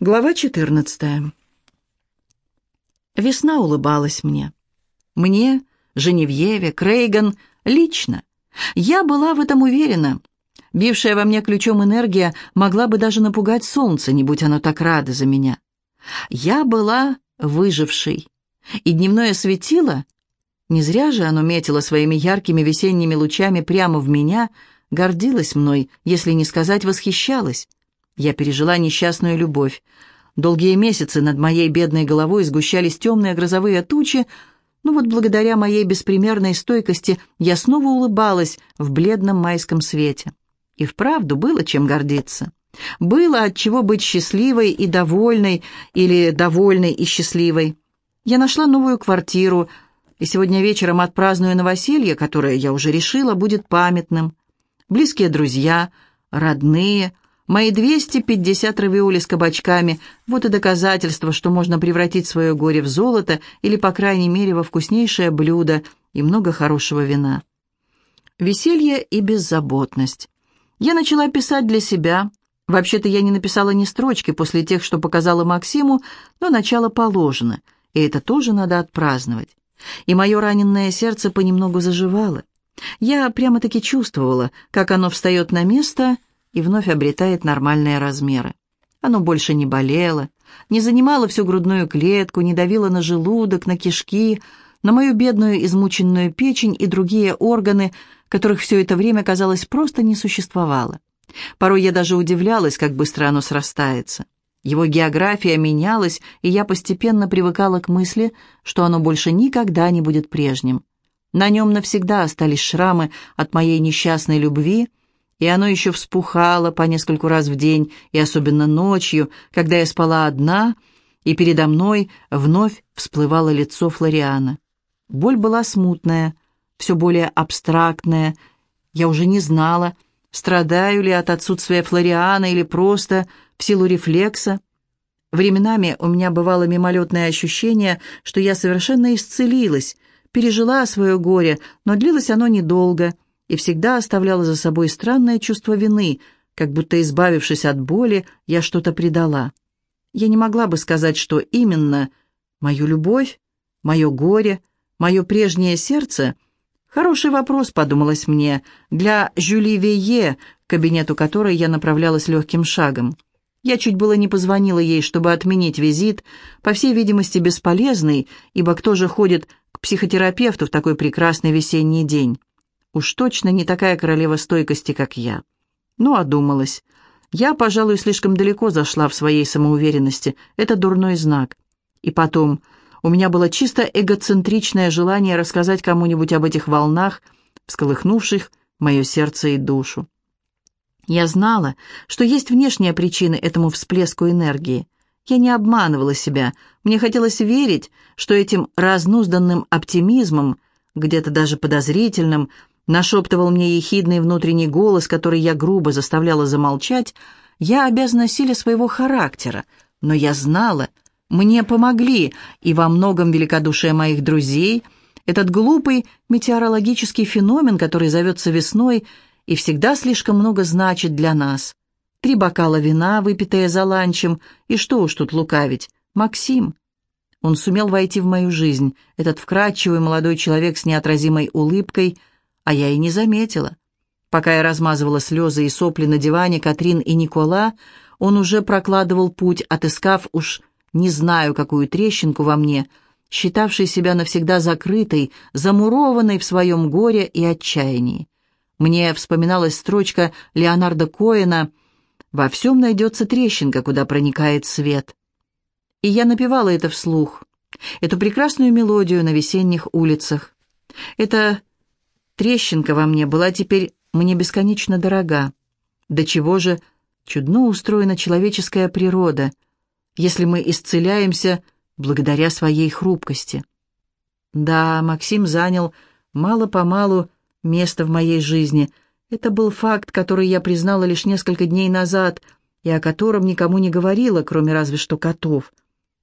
Глава 14. Весна улыбалась мне. Мне, Женевьеве, Крейган, лично. Я была в этом уверена. Бившая во мне ключом энергия могла бы даже напугать солнце, не будь оно так радо за меня. Я была выжившей. И дневное светило, не зря же оно метило своими яркими весенними лучами прямо в меня, гордилось мной, если не сказать восхищалась. Я пережила несчастную любовь. Долгие месяцы над моей бедной головой сгущались темные грозовые тучи, но вот благодаря моей беспримерной стойкости я снова улыбалась в бледном майском свете. И вправду было чем гордиться. Было от чего быть счастливой и довольной, или довольной и счастливой. Я нашла новую квартиру, и сегодня вечером отпраздную новоселье, которое, я уже решила, будет памятным. Близкие друзья, родные — Мои 250 равиоли с кабачками – вот и доказательство, что можно превратить свое горе в золото или, по крайней мере, во вкуснейшее блюдо и много хорошего вина. Веселье и беззаботность. Я начала писать для себя. Вообще-то я не написала ни строчки после тех, что показала Максиму, но начало положено, и это тоже надо отпраздновать. И мое раненое сердце понемногу заживало. Я прямо-таки чувствовала, как оно встает на место – и вновь обретает нормальные размеры. Оно больше не болело, не занимало всю грудную клетку, не давило на желудок, на кишки, на мою бедную измученную печень и другие органы, которых все это время, казалось, просто не существовало. Порой я даже удивлялась, как быстро оно срастается. Его география менялась, и я постепенно привыкала к мысли, что оно больше никогда не будет прежним. На нем навсегда остались шрамы от моей несчастной любви, и оно еще вспухало по нескольку раз в день, и особенно ночью, когда я спала одна, и передо мной вновь всплывало лицо Флориана. Боль была смутная, все более абстрактная. Я уже не знала, страдаю ли от отсутствия Флориана или просто в силу рефлекса. Временами у меня бывало мимолетное ощущение, что я совершенно исцелилась, пережила свое горе, но длилось оно недолго — и всегда оставляла за собой странное чувство вины, как будто, избавившись от боли, я что-то предала. Я не могла бы сказать, что именно мою любовь, мое горе, мое прежнее сердце — Хороший вопрос, подумалось мне, для Жюли Вейе, к кабинету которой я направлялась легким шагом. Я чуть было не позвонила ей, чтобы отменить визит, по всей видимости, бесполезный, ибо кто же ходит к психотерапевту в такой прекрасный весенний день? Уж точно не такая королева стойкости, как я. Ну, одумалась. Я, пожалуй, слишком далеко зашла в своей самоуверенности. Это дурной знак. И потом, у меня было чисто эгоцентричное желание рассказать кому-нибудь об этих волнах, всколыхнувших мое сердце и душу. Я знала, что есть внешние причины этому всплеску энергии. Я не обманывала себя. Мне хотелось верить, что этим разнузданным оптимизмом, где-то даже подозрительным, нашептывал мне ехидный внутренний голос, который я грубо заставляла замолчать, я обязана силе своего характера, но я знала, мне помогли, и во многом великодушие моих друзей, этот глупый метеорологический феномен, который зовется весной и всегда слишком много значит для нас. Три бокала вина, выпитые за ланчем, и что уж тут лукавить, Максим. Он сумел войти в мою жизнь, этот вкрадчивый молодой человек с неотразимой улыбкой — а я и не заметила. Пока я размазывала слезы и сопли на диване Катрин и Никола, он уже прокладывал путь, отыскав уж не знаю какую трещинку во мне, считавший себя навсегда закрытой, замурованной в своем горе и отчаянии. Мне вспоминалась строчка Леонарда Коэна «Во всем найдется трещинка, куда проникает свет». И я напевала это вслух, эту прекрасную мелодию на весенних улицах. Это Трещинка во мне была теперь мне бесконечно дорога. До чего же чудно устроена человеческая природа, если мы исцеляемся благодаря своей хрупкости. Да, Максим занял мало-помалу место в моей жизни. Это был факт, который я признала лишь несколько дней назад и о котором никому не говорила, кроме разве что котов.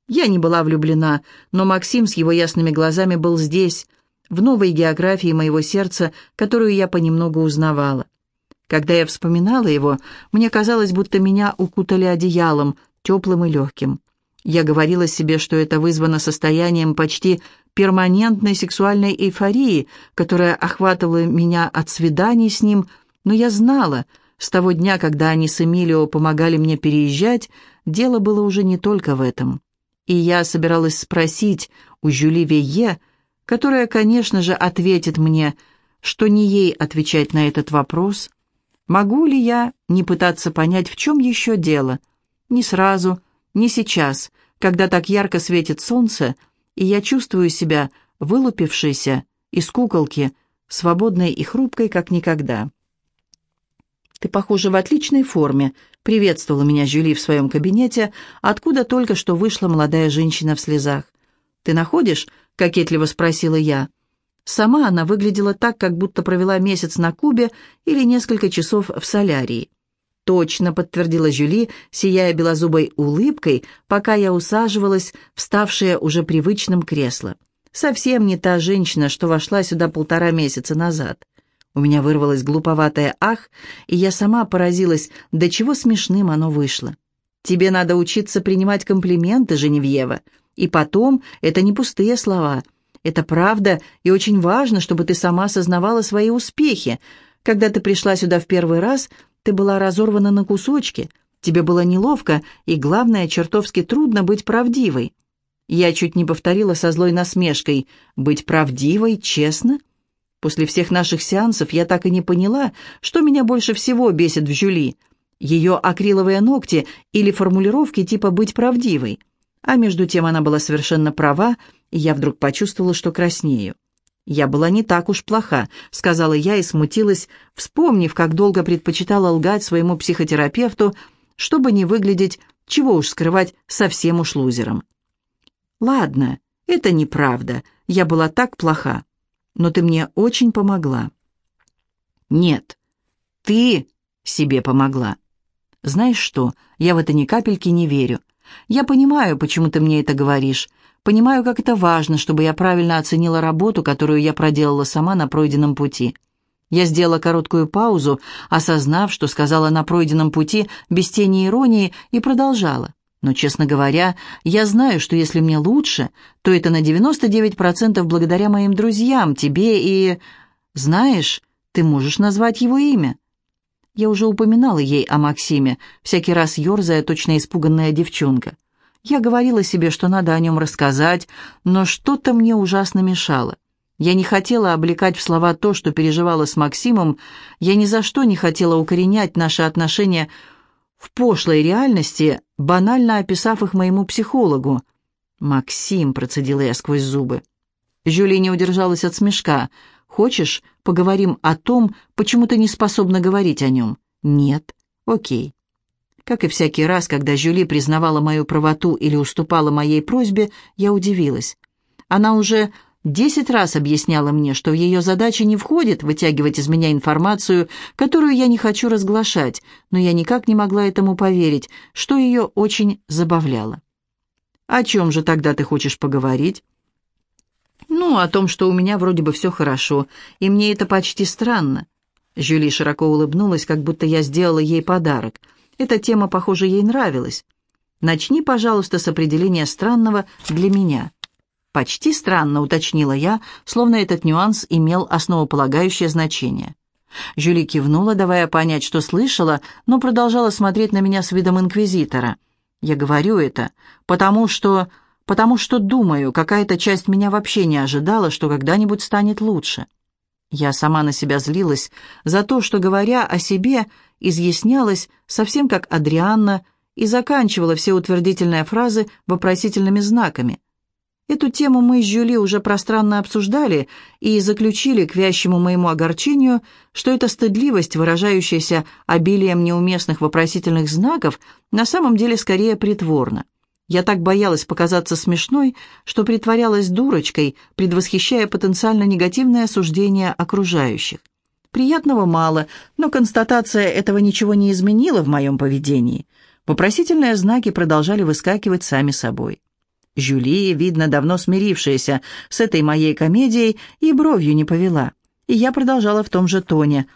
Я не была влюблена, но Максим с его ясными глазами был здесь, в новой географии моего сердца, которую я понемногу узнавала. Когда я вспоминала его, мне казалось, будто меня укутали одеялом, теплым и легким. Я говорила себе, что это вызвано состоянием почти перманентной сексуальной эйфории, которая охватывала меня от свиданий с ним, но я знала, с того дня, когда они с Эмилио помогали мне переезжать, дело было уже не только в этом. И я собиралась спросить у Жюли Вейе, которая, конечно же, ответит мне, что не ей отвечать на этот вопрос, могу ли я не пытаться понять, в чем еще дело. Не сразу, не сейчас, когда так ярко светит солнце, и я чувствую себя вылупившейся из куколки, свободной и хрупкой, как никогда. «Ты, похоже, в отличной форме», — приветствовала меня Жюли в своем кабинете, откуда только что вышла молодая женщина в слезах. «Ты находишь?» — кокетливо спросила я. Сама она выглядела так, как будто провела месяц на Кубе или несколько часов в солярии. «Точно», — подтвердила Жюли, сияя белозубой улыбкой, пока я усаживалась, вставшая уже привычным кресло. «Совсем не та женщина, что вошла сюда полтора месяца назад». У меня вырвалось глуповатое «ах», и я сама поразилась, до чего смешным оно вышло. «Тебе надо учиться принимать комплименты, Женевьева. И потом, это не пустые слова. Это правда, и очень важно, чтобы ты сама осознавала свои успехи. Когда ты пришла сюда в первый раз, ты была разорвана на кусочки. Тебе было неловко, и, главное, чертовски трудно быть правдивой». Я чуть не повторила со злой насмешкой. «Быть правдивой, честно?» После всех наших сеансов я так и не поняла, что меня больше всего бесит в Жюли. Ее акриловые ногти или формулировки типа «быть правдивой». А между тем она была совершенно права, и я вдруг почувствовала, что краснею. «Я была не так уж плоха», — сказала я и смутилась, вспомнив, как долго предпочитала лгать своему психотерапевту, чтобы не выглядеть, чего уж скрывать, совсем уж лузером. «Ладно, это неправда, я была так плоха но ты мне очень помогла». «Нет, ты себе помогла. Знаешь что, я в это ни капельки не верю. Я понимаю, почему ты мне это говоришь, понимаю, как это важно, чтобы я правильно оценила работу, которую я проделала сама на пройденном пути». Я сделала короткую паузу, осознав, что сказала на пройденном пути без тени иронии, и продолжала. Но, честно говоря, я знаю, что если мне лучше, то это на 99% благодаря моим друзьям, тебе и... Знаешь, ты можешь назвать его имя. Я уже упоминала ей о Максиме, всякий раз ерзая, точно испуганная девчонка. Я говорила себе, что надо о нем рассказать, но что-то мне ужасно мешало. Я не хотела облекать в слова то, что переживала с Максимом, я ни за что не хотела укоренять наши отношения в пошлой реальности, банально описав их моему психологу. «Максим», — процедила я сквозь зубы. Жюли не удержалась от смешка. «Хочешь, поговорим о том, почему ты не способна говорить о нем?» «Нет». «Окей». Как и всякий раз, когда Жюли признавала мою правоту или уступала моей просьбе, я удивилась. Она уже Десять раз объясняла мне, что в ее задачи не входит вытягивать из меня информацию, которую я не хочу разглашать, но я никак не могла этому поверить, что ее очень забавляло. «О чем же тогда ты хочешь поговорить?» «Ну, о том, что у меня вроде бы все хорошо, и мне это почти странно». Жюли широко улыбнулась, как будто я сделала ей подарок. Эта тема, похоже, ей нравилась. «Начни, пожалуйста, с определения странного для меня». «Почти странно», — уточнила я, словно этот нюанс имел основополагающее значение. Жюли кивнула, давая понять, что слышала, но продолжала смотреть на меня с видом инквизитора. «Я говорю это, потому что... потому что думаю, какая-то часть меня вообще не ожидала, что когда-нибудь станет лучше». Я сама на себя злилась за то, что, говоря о себе, изъяснялась совсем как Адрианна и заканчивала все утвердительные фразы вопросительными знаками. Эту тему мы с Жюли уже пространно обсуждали и заключили к вящему моему огорчению, что эта стыдливость, выражающаяся обилием неуместных вопросительных знаков, на самом деле скорее притворна. Я так боялась показаться смешной, что притворялась дурочкой, предвосхищая потенциально негативное суждение окружающих. Приятного мало, но констатация этого ничего не изменила в моем поведении. Вопросительные знаки продолжали выскакивать сами собой. Жюли, видно, давно смирившаяся с этой моей комедией, и бровью не повела. И я продолжала в том же тоне.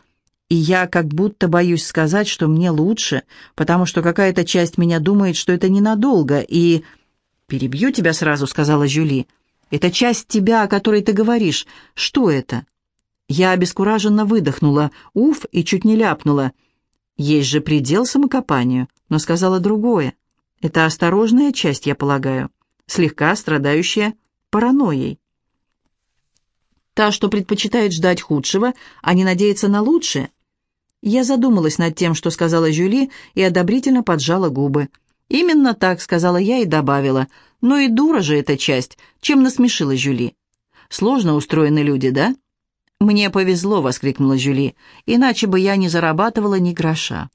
И я как будто боюсь сказать, что мне лучше, потому что какая-то часть меня думает, что это ненадолго, и... «Перебью тебя сразу», — сказала Жюли. «Это часть тебя, о которой ты говоришь. Что это?» Я обескураженно выдохнула, уф, и чуть не ляпнула. Есть же предел самокопанию, но сказала другое. Это осторожная часть, я полагаю, слегка страдающая паранойей. Та, что предпочитает ждать худшего, а не надеяться на лучшее. Я задумалась над тем, что сказала Жюли, и одобрительно поджала губы. «Именно так», — сказала я и добавила. «Ну и дура же эта часть, чем насмешила Жюли». «Сложно устроены люди, да?» «Мне повезло», — воскликнула Жюли, «иначе бы я не зарабатывала ни гроша».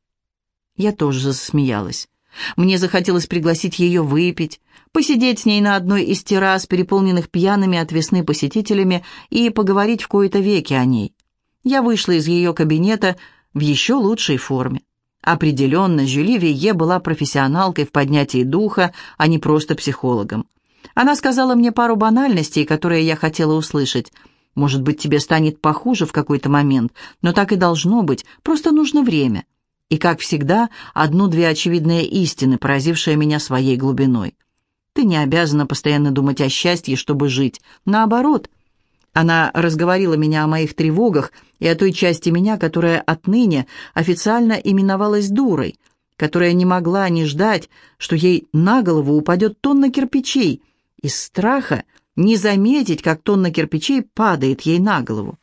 Я тоже засмеялась. Мне захотелось пригласить ее выпить, посидеть с ней на одной из террас, переполненных пьяными от весны посетителями, и поговорить в кои-то веки о ней. Я вышла из ее кабинета в еще лучшей форме. Определенно, Жюли Вие была профессионалкой в поднятии духа, а не просто психологом. Она сказала мне пару банальностей, которые я хотела услышать. «Может быть, тебе станет похуже в какой-то момент, но так и должно быть, просто нужно время». И, как всегда, одну-две очевидные истины, поразившие меня своей глубиной. Ты не обязана постоянно думать о счастье, чтобы жить. Наоборот – она разговорила меня о моих тревогах и о той части меня, которая отныне официально именовалась дурой, которая не могла не ждать, что ей на голову упадет тонна кирпичей, из страха не заметить, как тонна кирпичей падает ей на голову.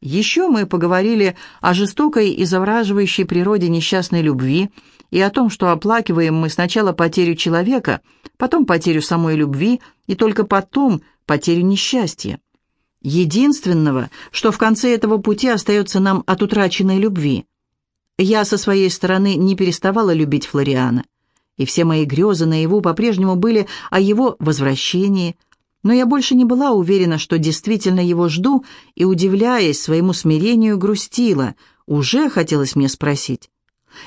Еще мы поговорили о жестокой и завраживающей природе несчастной любви и о том, что оплакиваем мы сначала потерю человека, потом потерю самой любви и только потом потерю несчастья единственного, что в конце этого пути остается нам от утраченной любви. Я со своей стороны не переставала любить Флориана, и все мои грезы на его по-прежнему были о его возвращении, но я больше не была уверена, что действительно его жду, и, удивляясь своему смирению, грустила, уже хотелось мне спросить.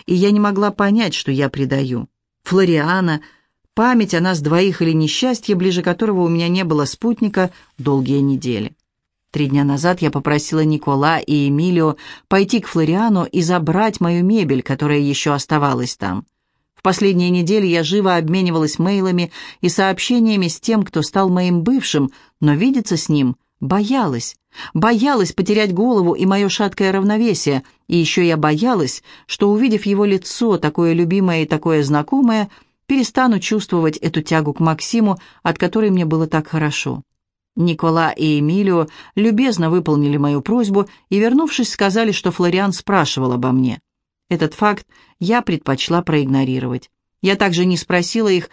И я не могла понять, что я предаю. Флориана, память о нас двоих или несчастье, ближе которого у меня не было спутника долгие недели. Три дня назад я попросила Никола и Эмилио пойти к Флориану и забрать мою мебель, которая еще оставалась там. В последние недели я живо обменивалась мейлами и сообщениями с тем, кто стал моим бывшим, но видеться с ним боялась. Боялась потерять голову и мое шаткое равновесие, и еще я боялась, что, увидев его лицо, такое любимое и такое знакомое, перестану чувствовать эту тягу к Максиму, от которой мне было так хорошо. Никола и Эмилио любезно выполнили мою просьбу и, вернувшись, сказали, что Флориан спрашивал обо мне. Этот факт я предпочла проигнорировать. Я также не спросила их,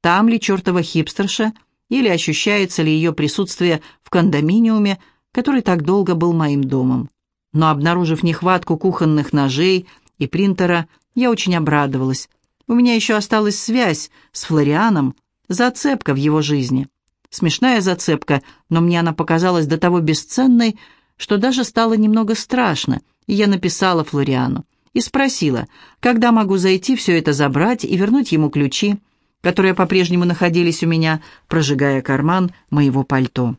там ли чертова хипстерша или ощущается ли ее присутствие в кондоминиуме, который так долго был моим домом. Но, обнаружив нехватку кухонных ножей и принтера, я очень обрадовалась. У меня еще осталась связь с Флорианом, зацепка в его жизни. Смешная зацепка, но мне она показалась до того бесценной, что даже стало немного страшно, и я написала Флориану и спросила, когда могу зайти все это забрать и вернуть ему ключи, которые по-прежнему находились у меня, прожигая карман моего пальто.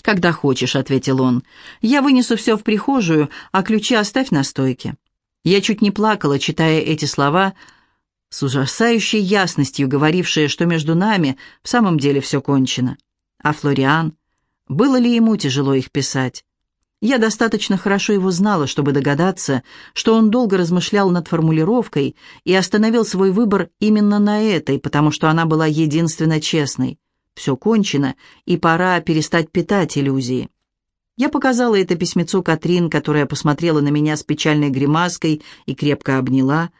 «Когда хочешь», — ответил он. «Я вынесу все в прихожую, а ключи оставь на стойке». Я чуть не плакала, читая эти слова, — с ужасающей ясностью говорившая, что между нами в самом деле все кончено. А Флориан? Было ли ему тяжело их писать? Я достаточно хорошо его знала, чтобы догадаться, что он долго размышлял над формулировкой и остановил свой выбор именно на этой, потому что она была единственно честной. Все кончено, и пора перестать питать иллюзии. Я показала это письмецо Катрин, которая посмотрела на меня с печальной гримаской и крепко обняла,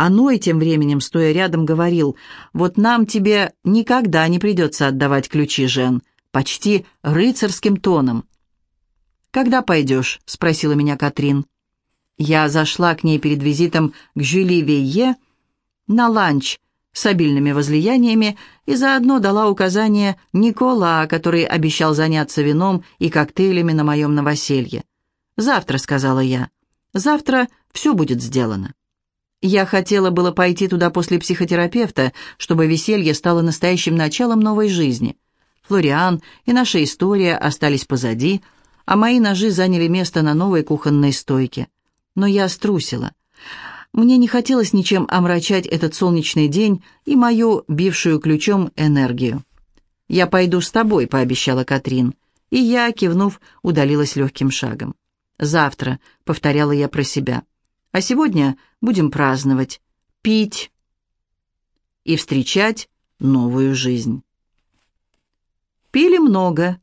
а Ной тем временем, стоя рядом, говорил, «Вот нам тебе никогда не придется отдавать ключи, Жен», почти рыцарским тоном. «Когда пойдешь?» — спросила меня Катрин. Я зашла к ней перед визитом к Жюли Вейе на ланч с обильными возлияниями и заодно дала указание Никола, который обещал заняться вином и коктейлями на моем новоселье. «Завтра», — сказала я, — «завтра все будет сделано». Я хотела было пойти туда после психотерапевта, чтобы веселье стало настоящим началом новой жизни. Флориан и наша история остались позади, а мои ножи заняли место на новой кухонной стойке. но я струсила. Мне не хотелось ничем омрачать этот солнечный день и мою, бившую ключом, энергию. «Я пойду с тобой», — пообещала Катрин. И я, кивнув, удалилась легким шагом. «Завтра», — повторяла я про себя. «А сегодня будем праздновать, пить и встречать новую жизнь». Пили много.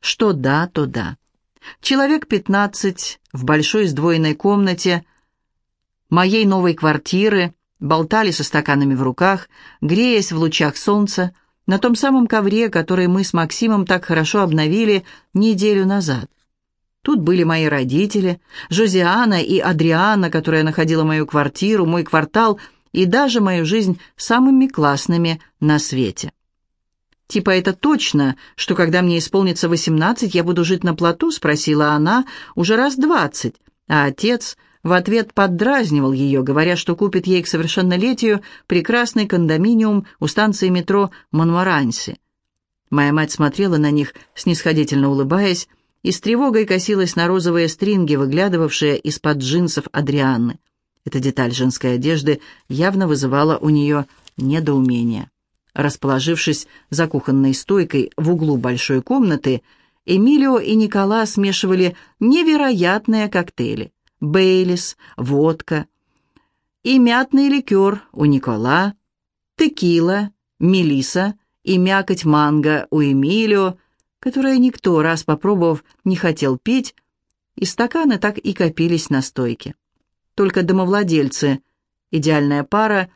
Что да, то да. Человек пятнадцать в большой сдвоенной комнате моей новой квартиры болтали со стаканами в руках, греясь в лучах солнца, на том самом ковре, который мы с Максимом так хорошо обновили неделю назад. Тут были мои родители, Жозиана и Адриана, которая находила мою квартиру, мой квартал и даже мою жизнь самыми классными на свете. «Типа это точно, что когда мне исполнится восемнадцать, я буду жить на плоту?» — спросила она уже раз двадцать, а отец в ответ поддразнивал ее, говоря, что купит ей к совершеннолетию прекрасный кондоминиум у станции метро Монморанси. Моя мать смотрела на них, снисходительно улыбаясь, и с тревогой косилась на розовые стринги, выглядывавшие из-под джинсов Адрианны. Эта деталь женской одежды явно вызывала у нее недоумение. Расположившись за кухонной стойкой в углу большой комнаты, Эмилио и Никола смешивали невероятные коктейли. Бейлис, водка и мятный ликер у Никола, текила, мелиса и мякоть манго у Эмилио, которое никто, раз попробовав, не хотел пить, и стаканы так и копились на стойке. Только домовладельцы, идеальная пара,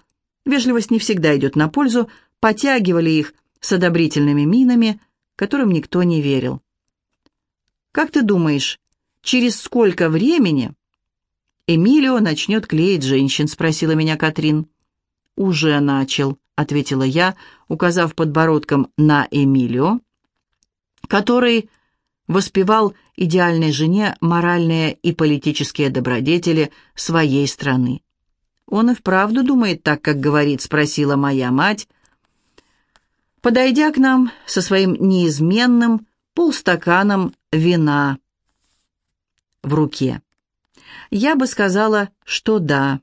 вежливость не всегда идет на пользу, потягивали их с одобрительными минами, которым никто не верил. «Как ты думаешь, через сколько времени Эмилио начнет клеить женщин?» — спросила меня Катрин. «Уже начал», — ответила я, указав подбородком на Эмилио, который воспевал идеальной жене моральные и политические добродетели своей страны. «Он и вправду думает так, как говорит?» — спросила моя мать, подойдя к нам со своим неизменным полстаканом вина в руке. Я бы сказала, что да.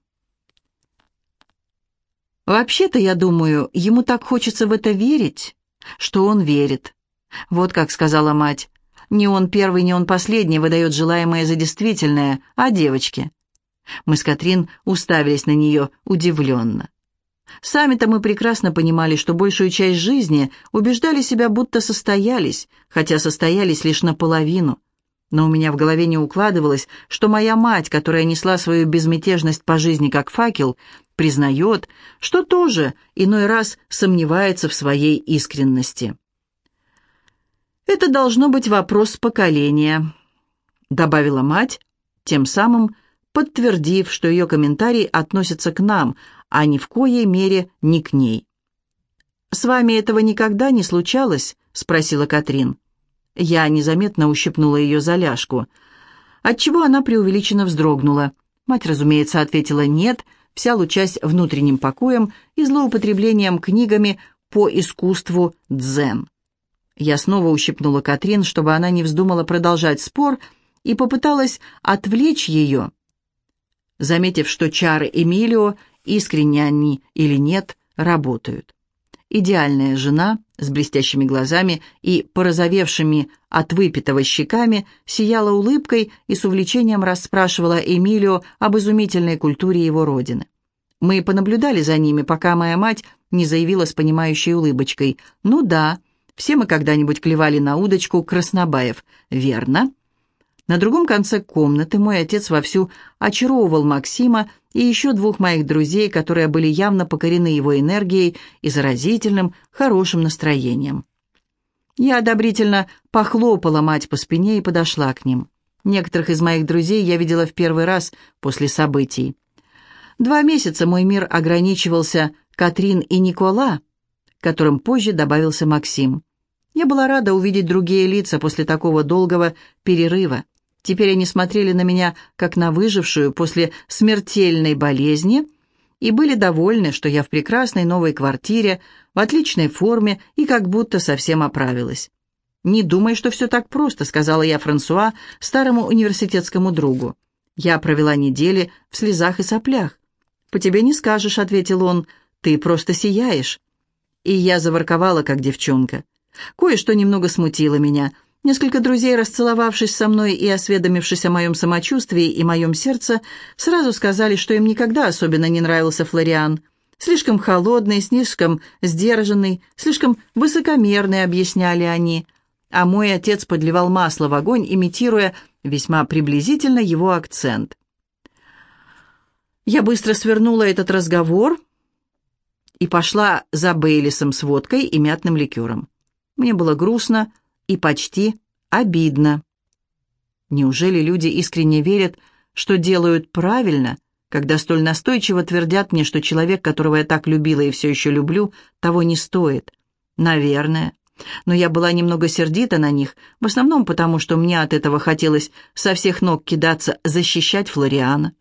Вообще-то, я думаю, ему так хочется в это верить, что он верит. Вот как сказала мать. Не он первый, не он последний выдает желаемое за действительное, а девочки. Мы с Катрин уставились на нее удивленно. Сами-то мы прекрасно понимали, что большую часть жизни убеждали себя, будто состоялись, хотя состоялись лишь наполовину. Но у меня в голове не укладывалось, что моя мать, которая несла свою безмятежность по жизни как факел, признает, что тоже иной раз сомневается в своей искренности. «Это должно быть вопрос поколения», — добавила мать, тем самым подтвердив, что ее комментарий относится к нам, а ни в коей мере не к ней. «С вами этого никогда не случалось?» — спросила Катрин. Я незаметно ущипнула ее за ляжку, отчего она преувеличенно вздрогнула. Мать, разумеется, ответила «нет», вся лучась внутренним покоем и злоупотреблением книгами по искусству дзен. Я снова ущипнула Катрин, чтобы она не вздумала продолжать спор, и попыталась отвлечь ее, заметив, что чары Эмилио, искренне они или нет, работают. Идеальная жена с блестящими глазами и порозовевшими от выпитого щеками сияла улыбкой и с увлечением расспрашивала Эмилио об изумительной культуре его родины. Мы понаблюдали за ними, пока моя мать не заявила с понимающей улыбочкой. «Ну да, все мы когда-нибудь клевали на удочку Краснобаев, верно?» На другом конце комнаты мой отец вовсю очаровывал Максима и еще двух моих друзей, которые были явно покорены его энергией и заразительным, хорошим настроением. Я одобрительно похлопала мать по спине и подошла к ним. Некоторых из моих друзей я видела в первый раз после событий. Два месяца мой мир ограничивался Катрин и Никола, которым позже добавился Максим. Я была рада увидеть другие лица после такого долгого перерыва. Теперь они смотрели на меня, как на выжившую после смертельной болезни, и были довольны, что я в прекрасной новой квартире, в отличной форме и как будто совсем оправилась. «Не думай, что все так просто», — сказала я Франсуа, старому университетскому другу. Я провела недели в слезах и соплях. «По тебе не скажешь», — ответил он, — «ты просто сияешь». И я заворковала, как девчонка. Кое-что немного смутило меня. Несколько друзей, расцеловавшись со мной и осведомившись о моем самочувствии и моем сердце, сразу сказали, что им никогда особенно не нравился Флориан. Слишком холодный, слишком сдержанный, слишком высокомерный, объясняли они. А мой отец подливал масло в огонь, имитируя весьма приблизительно его акцент. Я быстро свернула этот разговор и пошла за Бейлисом с водкой и мятным ликером. Мне было грустно и почти обидно. Неужели люди искренне верят, что делают правильно, когда столь настойчиво твердят мне, что человек, которого я так любила и все еще люблю, того не стоит? Наверное. Но я была немного сердита на них, в основном потому, что мне от этого хотелось со всех ног кидаться защищать Флориана.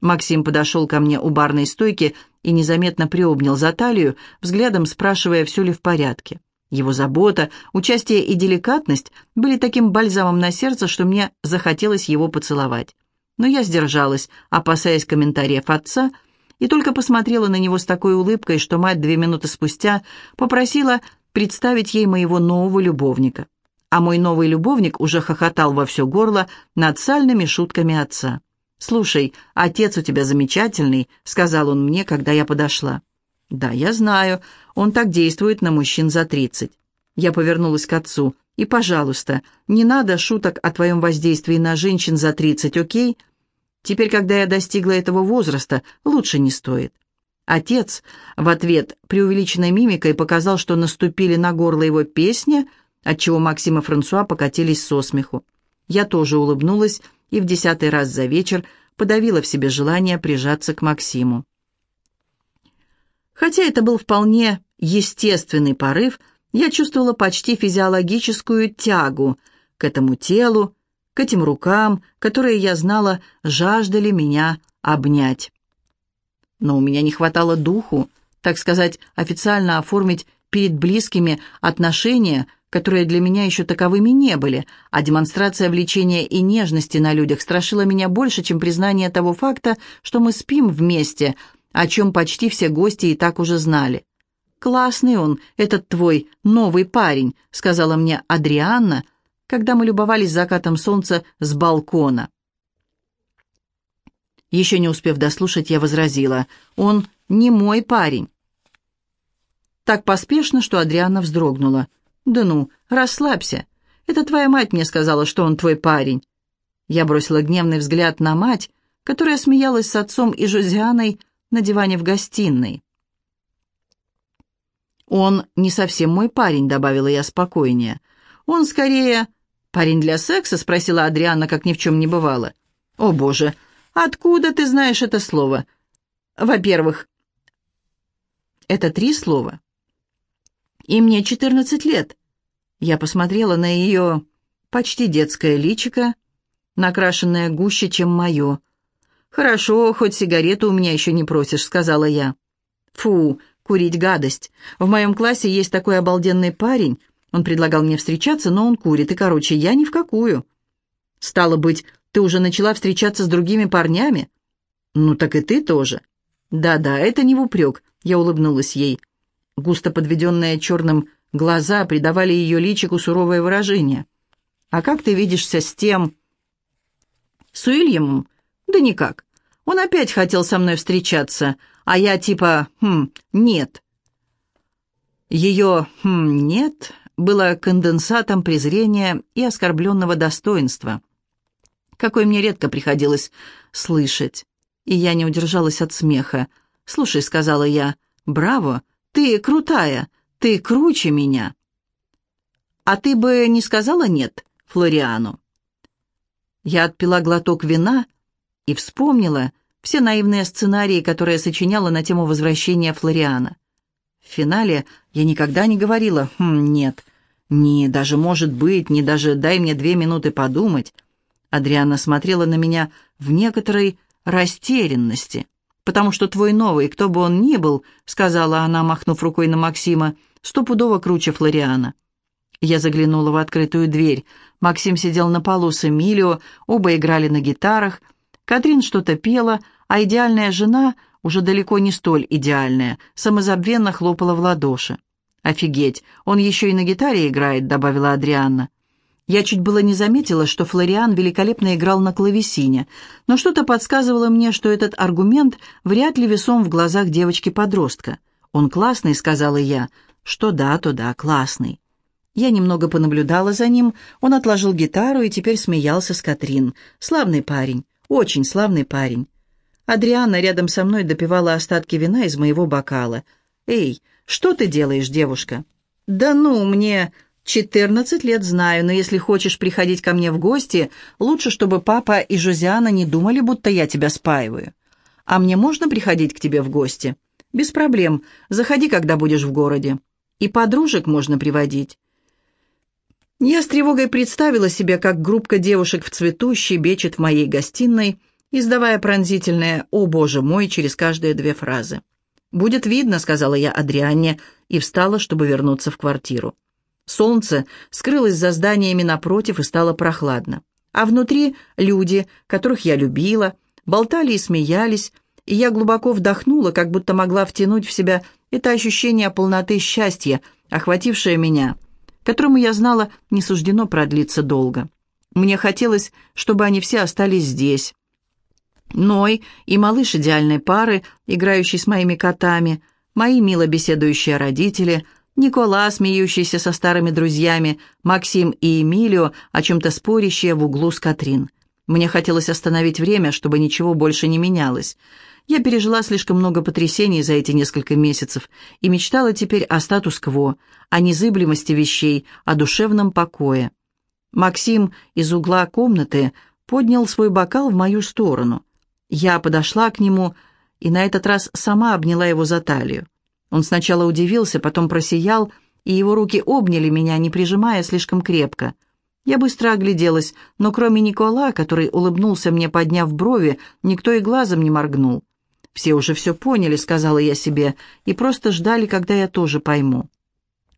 Максим подошел ко мне у барной стойки и незаметно приобнял за талию, взглядом спрашивая, все ли в порядке. Его забота, участие и деликатность были таким бальзамом на сердце, что мне захотелось его поцеловать. Но я сдержалась, опасаясь комментариев отца, и только посмотрела на него с такой улыбкой, что мать две минуты спустя попросила представить ей моего нового любовника. А мой новый любовник уже хохотал во все горло над сальными шутками отца. «Слушай, отец у тебя замечательный», — сказал он мне, когда я подошла. «Да, я знаю. Он так действует на мужчин за тридцать». Я повернулась к отцу. «И, пожалуйста, не надо шуток о твоем воздействии на женщин за тридцать, окей? Теперь, когда я достигла этого возраста, лучше не стоит». Отец в ответ преувеличенной мимикой показал, что наступили на горло его песни, отчего Максим и Франсуа покатились со смеху. Я тоже улыбнулась и в десятый раз за вечер подавила в себе желание прижаться к Максиму. Хотя это был вполне естественный порыв, я чувствовала почти физиологическую тягу к этому телу, к этим рукам, которые, я знала, жаждали меня обнять. Но у меня не хватало духу, так сказать, официально оформить перед близкими отношения, которые для меня еще таковыми не были, а демонстрация влечения и нежности на людях страшила меня больше, чем признание того факта, что мы спим вместе, о чем почти все гости и так уже знали. «Классный он, этот твой новый парень», — сказала мне Адрианна, когда мы любовались закатом солнца с балкона. Еще не успев дослушать, я возразила, «Он не мой парень». Так поспешно, что Адриана вздрогнула. «Да ну, расслабься. Это твоя мать мне сказала, что он твой парень». Я бросила гневный взгляд на мать, которая смеялась с отцом и Жозианой на диване в гостиной. «Он не совсем мой парень», — добавила я спокойнее. «Он скорее...» «Парень для секса?» — спросила Адриана, как ни в чем не бывало. «О, боже, откуда ты знаешь это слово?» «Во-первых...» «Это три слова?» и мне четырнадцать лет. Я посмотрела на ее почти детское личико, накрашенное гуще, чем мое. «Хорошо, хоть сигарету у меня еще не просишь», — сказала я. «Фу, курить гадость. В моем классе есть такой обалденный парень. Он предлагал мне встречаться, но он курит, и, короче, я ни в какую». «Стало быть, ты уже начала встречаться с другими парнями?» «Ну так и ты тоже». «Да-да, это не в упрек», — я улыбнулась ей. Густо подведенные черным глаза придавали ее личику суровое выражение. «А как ты видишься с тем...» «С Уильямом? Да никак. Он опять хотел со мной встречаться, а я типа... Хм, нет». Ее «хм, нет» было конденсатом презрения и оскорбленного достоинства, какой мне редко приходилось слышать. И я не удержалась от смеха. «Слушай», — сказала я, — «браво, ты крутая, ты круче меня». «А ты бы не сказала «нет» Флориану?» Я отпила глоток вина и вспомнила все наивные сценарии, которые сочиняла на тему возвращения Флориана. В финале я никогда не говорила «хм, нет», «не даже может быть», «не даже дай мне две минуты подумать». Адриана смотрела на меня в некоторой растерянности потому что твой новый, кто бы он ни был, — сказала она, махнув рукой на Максима, — стопудово круче Флориана. Я заглянула в открытую дверь. Максим сидел на полу с Эмилио, оба играли на гитарах. Катрин что-то пела, а идеальная жена, уже далеко не столь идеальная, самозабвенно хлопала в ладоши. «Офигеть, он еще и на гитаре играет», — добавила Адрианна. Я чуть было не заметила, что Флориан великолепно играл на клавесине, но что-то подсказывало мне, что этот аргумент вряд ли весом в глазах девочки-подростка. «Он классный», — сказала я. «Что да, то да, классный». Я немного понаблюдала за ним, он отложил гитару и теперь смеялся с Катрин. Славный парень, очень славный парень. Адриана рядом со мной допивала остатки вина из моего бокала. «Эй, что ты делаешь, девушка?» «Да ну, мне...» «Четырнадцать лет знаю, но если хочешь приходить ко мне в гости, лучше, чтобы папа и Жозиана не думали, будто я тебя спаиваю. А мне можно приходить к тебе в гости?» «Без проблем. Заходи, когда будешь в городе. И подружек можно приводить. Я с тревогой представила себе, как группка девушек в цвету щебечет в моей гостиной, издавая пронзительное «О, Боже мой!» через каждые две фразы. «Будет видно», — сказала я Адрианне, и встала, чтобы вернуться в квартиру. Солнце скрылось за зданиями напротив и стало прохладно. А внутри люди, которых я любила, болтали и смеялись, и я глубоко вдохнула, как будто могла втянуть в себя это ощущение полноты счастья, охватившее меня — которому я знала не суждено продлиться долго. Мне хотелось, чтобы они все остались здесь. Ной и малыш идеальной пары, играющий с моими котами, мои мило беседующие родители, Никола, смеющийся со старыми друзьями, Максим и Эмилио, о чем-то спорящие в углу с Катрин. Мне хотелось остановить время, чтобы ничего больше не менялось. Я пережила слишком много потрясений за эти несколько месяцев и мечтала теперь о статус-кво, о незыблемости вещей, о душевном покое. Максим из угла комнаты поднял свой бокал в мою сторону. Я подошла к нему и на этот раз сама обняла его за талию. Он сначала удивился, потом просиял, и его руки обняли меня, не прижимая слишком крепко. Я быстро огляделась, но кроме Никола, который улыбнулся мне, подняв брови, никто и глазом не моргнул. «Все уже все поняли», — сказала я себе, и просто ждали, когда я тоже пойму.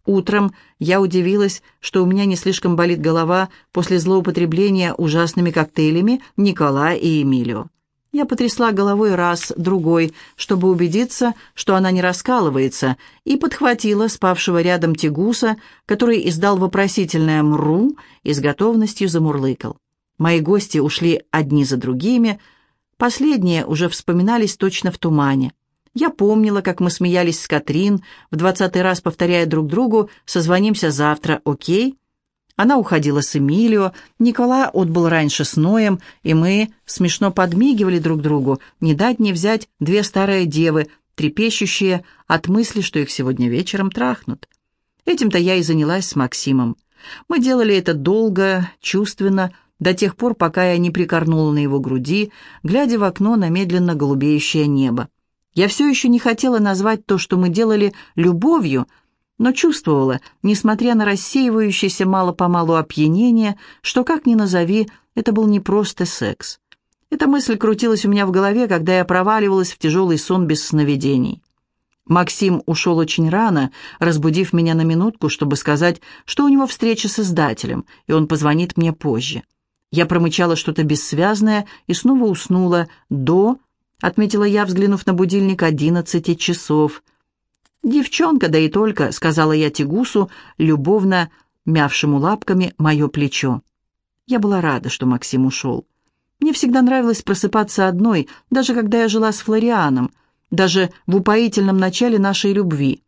Утром я удивилась, что у меня не слишком болит голова после злоупотребления ужасными коктейлями Никола и Эмилио. Я потрясла головой раз, другой, чтобы убедиться, что она не раскалывается, и подхватила спавшего рядом тягуса, который издал вопросительное «мру» и с готовностью замурлыкал. Мои гости ушли одни за другими — Последние уже вспоминались точно в тумане. Я помнила, как мы смеялись с Катрин, в двадцатый раз повторяя друг другу «созвонимся завтра, окей?». Она уходила с Эмилио, Никола отбыл раньше с Ноем, и мы смешно подмигивали друг другу, не дать не взять две старые девы, трепещущие от мысли, что их сегодня вечером трахнут. Этим-то я и занялась с Максимом. Мы делали это долго, чувственно, до тех пор, пока я не прикорнула на его груди, глядя в окно на медленно голубеющее небо. Я все еще не хотела назвать то, что мы делали, любовью, но чувствовала, несмотря на рассеивающееся мало-помалу опьянение, что, как ни назови, это был не просто секс. Эта мысль крутилась у меня в голове, когда я проваливалась в тяжелый сон без сновидений. Максим ушел очень рано, разбудив меня на минутку, чтобы сказать, что у него встреча с издателем, и он позвонит мне позже. Я промычала что-то бессвязное и снова уснула до, отметила я, взглянув на будильник, одиннадцати часов. «Девчонка, да и только», — сказала я Тигусу, любовно мявшему лапками мое плечо. Я была рада, что Максим ушел. Мне всегда нравилось просыпаться одной, даже когда я жила с Флорианом, даже в упоительном начале нашей любви.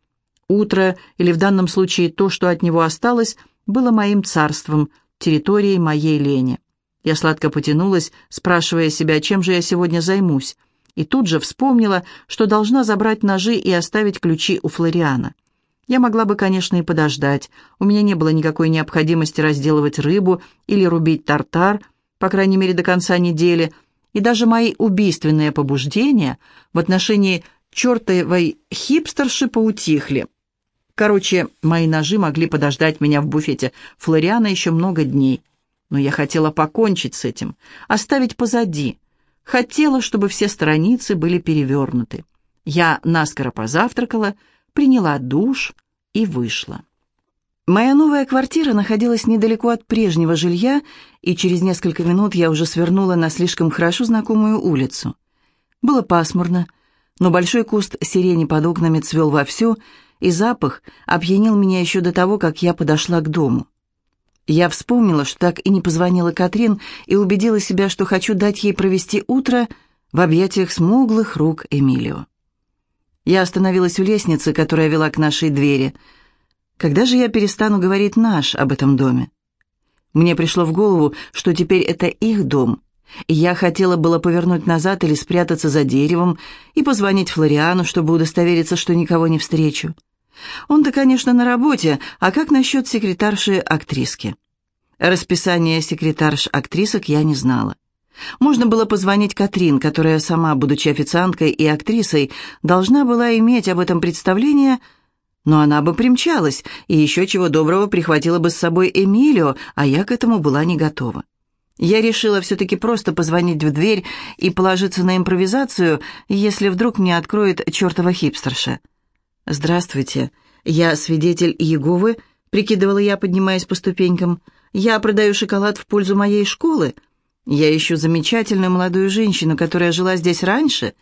Утро, или в данном случае то, что от него осталось, было моим царством, территорией моей лени. Я сладко потянулась, спрашивая себя, чем же я сегодня займусь, и тут же вспомнила, что должна забрать ножи и оставить ключи у Флориана. Я могла бы, конечно, и подождать. У меня не было никакой необходимости разделывать рыбу или рубить тартар, по крайней мере, до конца недели, и даже мои убийственные побуждения в отношении чертовой хипстерши поутихли. Короче, мои ножи могли подождать меня в буфете Флориана еще много дней. Но я хотела покончить с этим, оставить позади. Хотела, чтобы все страницы были перевернуты. Я наскоро позавтракала, приняла душ и вышла. Моя новая квартира находилась недалеко от прежнего жилья, и через несколько минут я уже свернула на слишком хорошо знакомую улицу. Было пасмурно, но большой куст сирени под окнами цвел вовсю, и запах опьянил меня еще до того, как я подошла к дому. Я вспомнила, что так и не позвонила Катрин, и убедила себя, что хочу дать ей провести утро в объятиях смуглых рук Эмилио. Я остановилась у лестницы, которая вела к нашей двери — когда же я перестану говорить «наш» об этом доме? Мне пришло в голову, что теперь это их дом, и я хотела было повернуть назад или спрятаться за деревом и позвонить Флориану, чтобы удостовериться, что никого не встречу. Он-то, конечно, на работе, а как насчет секретарши-актриски? Расписание секретарш-актрисок я не знала. Можно было позвонить Катрин, которая сама, будучи официанткой и актрисой, должна была иметь об этом представление – но она бы примчалась, и еще чего доброго прихватила бы с собой Эмилио, а я к этому была не готова. Я решила все-таки просто позвонить в дверь и положиться на импровизацию, если вдруг мне откроет чертова хипстерша. «Здравствуйте, я свидетель Иеговы», — прикидывала я, поднимаясь по ступенькам. «Я продаю шоколад в пользу моей школы. Я ищу замечательную молодую женщину, которая жила здесь раньше».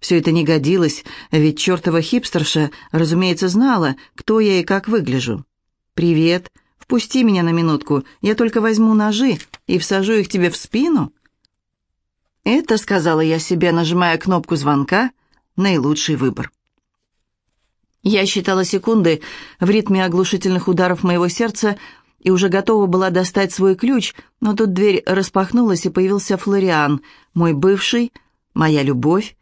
Все это не годилось, ведь чертова хипстерша, разумеется, знала, кто я и как выгляжу. «Привет. Впусти меня на минутку. Я только возьму ножи и всажу их тебе в спину». Это, сказала я себе, нажимая кнопку звонка, наилучший выбор. Я считала секунды в ритме оглушительных ударов моего сердца и уже готова была достать свой ключ, но тут дверь распахнулась, и появился Флориан, мой бывший, моя любовь,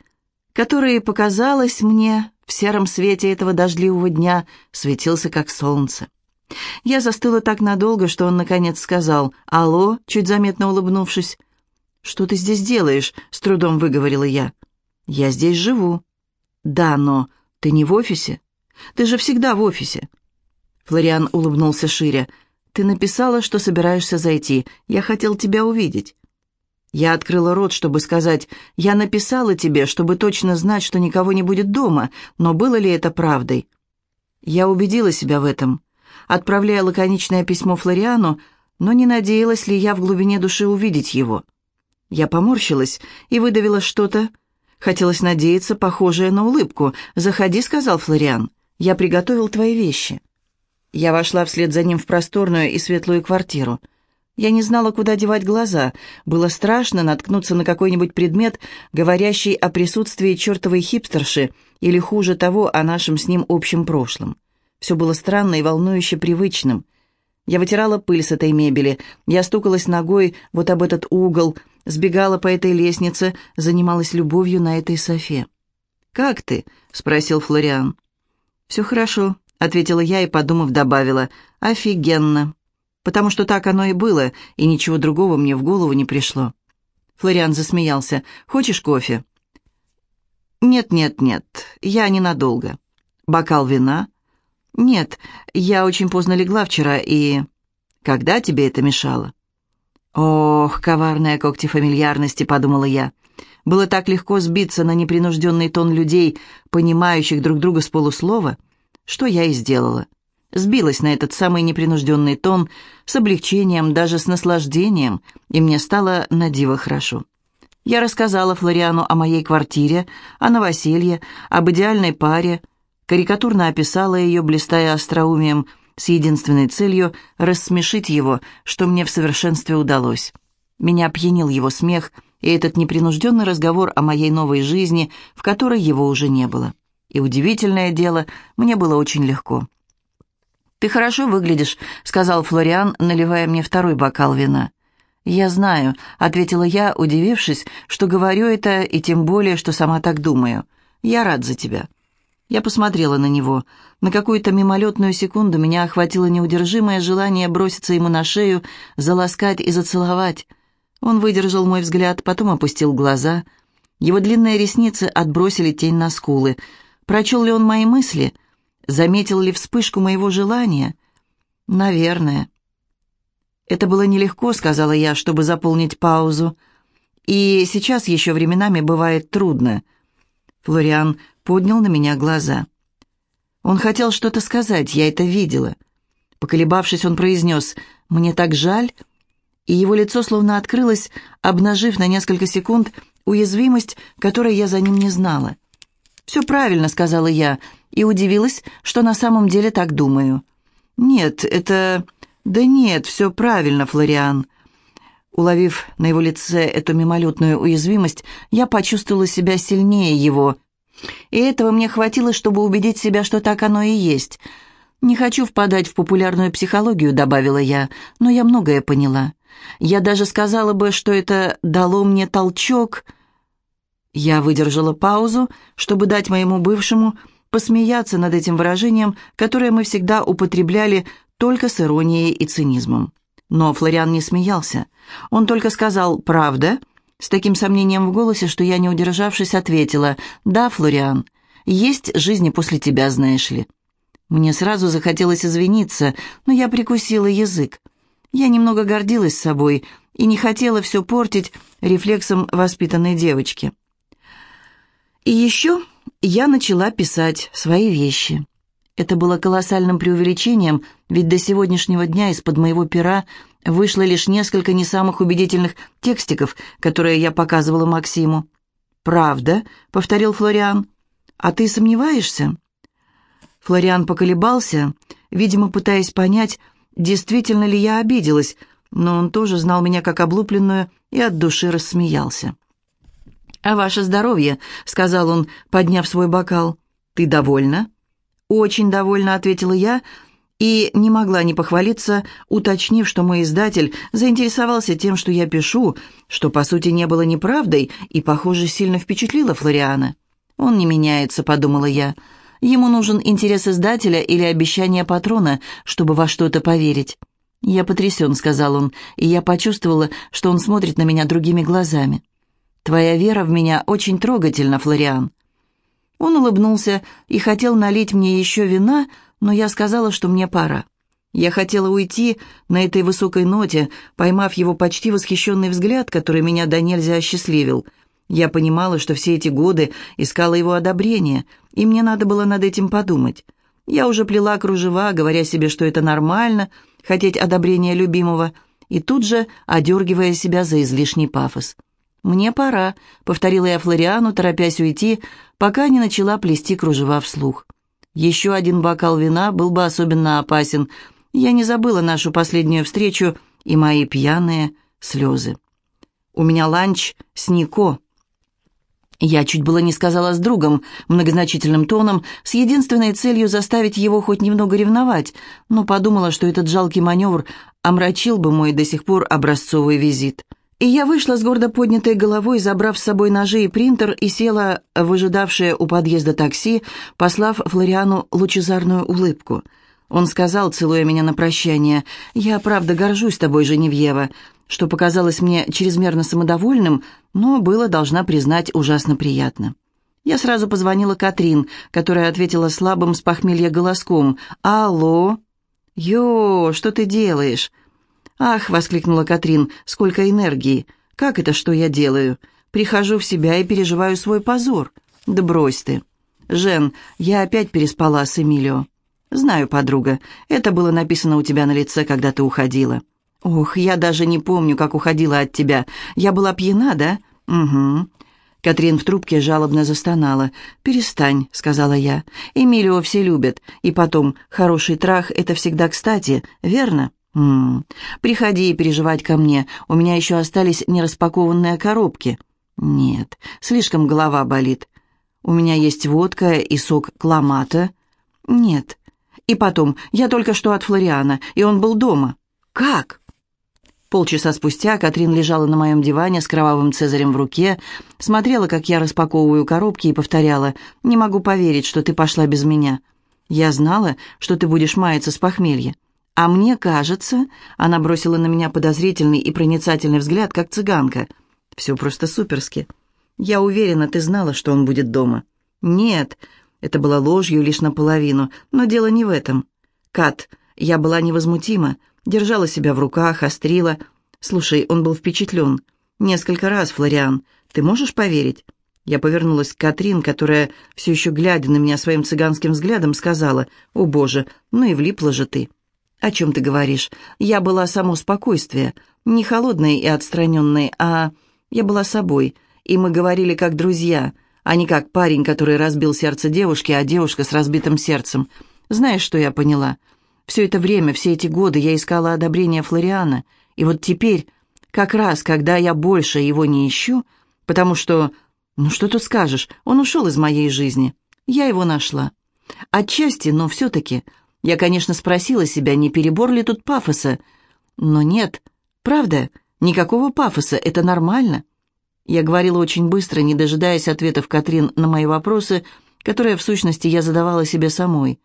который, показалось мне, в сером свете этого дождливого дня светился как солнце. Я застыла так надолго, что он, наконец, сказал «Алло», чуть заметно улыбнувшись. «Что ты здесь делаешь?» — с трудом выговорила я. «Я здесь живу». «Да, но ты не в офисе? Ты же всегда в офисе». Флориан улыбнулся шире. «Ты написала, что собираешься зайти. Я хотел тебя увидеть». Я открыла рот, чтобы сказать, «Я написала тебе, чтобы точно знать, что никого не будет дома», но было ли это правдой? Я убедила себя в этом, отправляя лаконичное письмо Флориану, но не надеялась ли я в глубине души увидеть его. Я поморщилась и выдавила что-то. Хотелось надеяться, похожее на улыбку. «Заходи», — сказал Флориан, — «я приготовил твои вещи». Я вошла вслед за ним в просторную и светлую квартиру. Я не знала, куда девать глаза. Было страшно наткнуться на какой-нибудь предмет, говорящий о присутствии чертовой хипстерши, или, хуже того, о нашем с ним общем прошлом. Все было странно и волнующе привычным. Я вытирала пыль с этой мебели, я стукалась ногой вот об этот угол, сбегала по этой лестнице, занималась любовью на этой софе. «Как ты?» — спросил Флориан. «Все хорошо», — ответила я и, подумав, добавила. «Офигенно» потому что так оно и было, и ничего другого мне в голову не пришло. Флориан засмеялся. «Хочешь кофе?» «Нет, нет, нет, я ненадолго. Бокал вина?» «Нет, я очень поздно легла вчера, и...» «Когда тебе это мешало?» «Ох, коварные когти фамильярности», — подумала я. Было так легко сбиться на непринужденный тон людей, понимающих друг друга с полуслова, что я и сделала сбилась на этот самый непринужденный тон, с облегчением, даже с наслаждением, и мне стало на диво хорошо. Я рассказала Флориану о моей квартире, о новоселье, об идеальной паре, карикатурно описала ее, блистая остроумием, с единственной целью рассмешить его, что мне в совершенстве удалось. Меня опьянил его смех и этот непринужденный разговор о моей новой жизни, в которой его уже не было. И удивительное дело, мне было очень легко. «Ты хорошо выглядишь», — сказал Флориан, наливая мне второй бокал вина. «Я знаю», — ответила я, удивившись, что говорю это, и тем более, что сама так думаю. «Я рад за тебя». Я посмотрела на него. На какую-то мимолетную секунду меня охватило неудержимое желание броситься ему на шею, заласкать и зацеловать. Он выдержал мой взгляд, потом опустил глаза. Его длинные ресницы отбросили тень на скулы. Прочел ли он мои мысли? Заметил ли вспышку моего желания? Наверное. Это было нелегко, сказала я, чтобы заполнить паузу. И сейчас еще временами бывает трудно. Флориан поднял на меня глаза. Он хотел что-то сказать, я это видела. Поколебавшись, он произнес «Мне так жаль», и его лицо словно открылось, обнажив на несколько секунд уязвимость, которой я за ним не знала. «Все правильно», — сказала я, и удивилась, что на самом деле так думаю. «Нет, это... Да нет, все правильно, Флориан». Уловив на его лице эту мимолетную уязвимость, я почувствовала себя сильнее его. И этого мне хватило, чтобы убедить себя, что так оно и есть. «Не хочу впадать в популярную психологию», — добавила я, — «но я многое поняла. Я даже сказала бы, что это дало мне толчок...» Я выдержала паузу, чтобы дать моему бывшему посмеяться над этим выражением, которое мы всегда употребляли только с иронией и цинизмом. Но Флориан не смеялся. Он только сказал «правда?» с таким сомнением в голосе, что я, не удержавшись, ответила «Да, Флориан, есть жизнь после тебя, знаешь ли». Мне сразу захотелось извиниться, но я прикусила язык. Я немного гордилась собой и не хотела все портить рефлексом воспитанной девочки. И еще я начала писать свои вещи. Это было колоссальным преувеличением, ведь до сегодняшнего дня из-под моего пера вышло лишь несколько не самых убедительных текстиков, которые я показывала Максиму. «Правда?» — повторил Флориан. «А ты сомневаешься?» Флориан поколебался, видимо, пытаясь понять, действительно ли я обиделась, но он тоже знал меня как облупленную и от души рассмеялся. «А ваше здоровье», — сказал он, подняв свой бокал. «Ты довольна?» «Очень довольна», — ответила я, и не могла не похвалиться, уточнив, что мой издатель заинтересовался тем, что я пишу, что, по сути, не было неправдой и, похоже, сильно впечатлило Флориана. «Он не меняется», — подумала я. «Ему нужен интерес издателя или обещание патрона, чтобы во что-то поверить». «Я потрясен», — сказал он, и я почувствовала, что он смотрит на меня другими глазами. «Твоя вера в меня очень трогательна, Флориан». Он улыбнулся и хотел налить мне еще вина, но я сказала, что мне пора. Я хотела уйти на этой высокой ноте, поймав его почти восхищенный взгляд, который меня до нельзя осчастливил. Я понимала, что все эти годы искала его одобрения, и мне надо было над этим подумать. Я уже плела кружева, говоря себе, что это нормально, хотеть одобрения любимого, и тут же одергивая себя за излишний пафос. «Мне пора», — повторила я Флориану, торопясь уйти, пока не начала плести кружева вслух. Еще один бокал вина был бы особенно опасен. Я не забыла нашу последнюю встречу и мои пьяные слезы. «У меня ланч с Нико». Я чуть было не сказала с другом, многозначительным тоном, с единственной целью заставить его хоть немного ревновать, но подумала, что этот жалкий маневр омрачил бы мой до сих пор образцовый визит. И я вышла с гордо поднятой головой, забрав с собой ножи и принтер, и села в ожидавшее у подъезда такси, послав Флориану лучезарную улыбку. Он сказал, целуя меня на прощание, «Я правда горжусь тобой, Женевьева», что показалось мне чрезмерно самодовольным, но было, должна признать, ужасно приятно. Я сразу позвонила Катрин, которая ответила слабым с похмелья голоском. «Алло?» «Йо, что ты делаешь?» «Ах!» — воскликнула Катрин. «Сколько энергии! Как это, что я делаю? Прихожу в себя и переживаю свой позор. Да брось ты!» «Жен, я опять переспала с Эмилио». «Знаю, подруга. Это было написано у тебя на лице, когда ты уходила». «Ох, я даже не помню, как уходила от тебя. Я была пьяна, да?» «Угу». Катрин в трубке жалобно застонала. «Перестань», — сказала я. «Эмилио все любят. И потом, хороший трах — это всегда кстати, верно?» «М -м, приходи переживать ко мне, у меня еще остались нераспакованные коробки». «Нет, слишком голова болит. У меня есть водка и сок кламата». «Нет. И потом, я только что от Флориана, и он был дома». «Как?» Полчаса спустя Катрин лежала на моем диване с кровавым цезарем в руке, смотрела, как я распаковываю коробки и повторяла «Не могу поверить, что ты пошла без меня. Я знала, что ты будешь маяться с похмелья. «А мне кажется...» — она бросила на меня подозрительный и проницательный взгляд, как цыганка. «Все просто суперски. Я уверена, ты знала, что он будет дома». «Нет, это было ложью лишь наполовину, но дело не в этом. Кат, я была невозмутима, держала себя в руках, острила. Слушай, он был впечатлен. Несколько раз, Флориан. Ты можешь поверить?» Я повернулась к Катрин, которая, все еще глядя на меня своим цыганским взглядом, сказала, «О, Боже, ну и влипла же ты». «О чем ты говоришь? Я была само спокойствие, не холодной и отстраненной, а я была собой, и мы говорили как друзья, а не как парень, который разбил сердце девушки, а девушка с разбитым сердцем. Знаешь, что я поняла? Все это время, все эти годы я искала одобрения Флориана, и вот теперь, как раз, когда я больше его не ищу, потому что, ну что тут скажешь, он ушел из моей жизни, я его нашла. Отчасти, но все-таки я, конечно, спросила себя, не перебор ли тут пафоса. Но нет, правда, никакого пафоса, это нормально. Я говорила очень быстро, не дожидаясь ответов Катрин на мои вопросы, которые, в сущности, я задавала себе самой.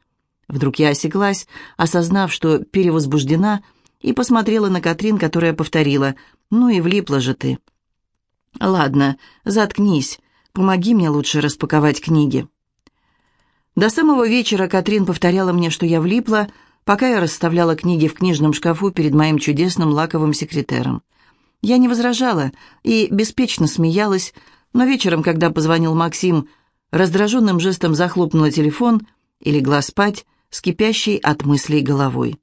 Вдруг я осеклась, осознав, что перевозбуждена, и посмотрела на Катрин, которая повторила «Ну и влипла же ты». «Ладно, заткнись, помоги мне лучше распаковать книги». До самого вечера Катрин повторяла мне, что я влипла, пока я расставляла книги в книжном шкафу перед моим чудесным лаковым секретером. Я не возражала и беспечно смеялась, но вечером, когда позвонил Максим, раздраженным жестом захлопнула телефон и легла спать с кипящей от мыслей головой.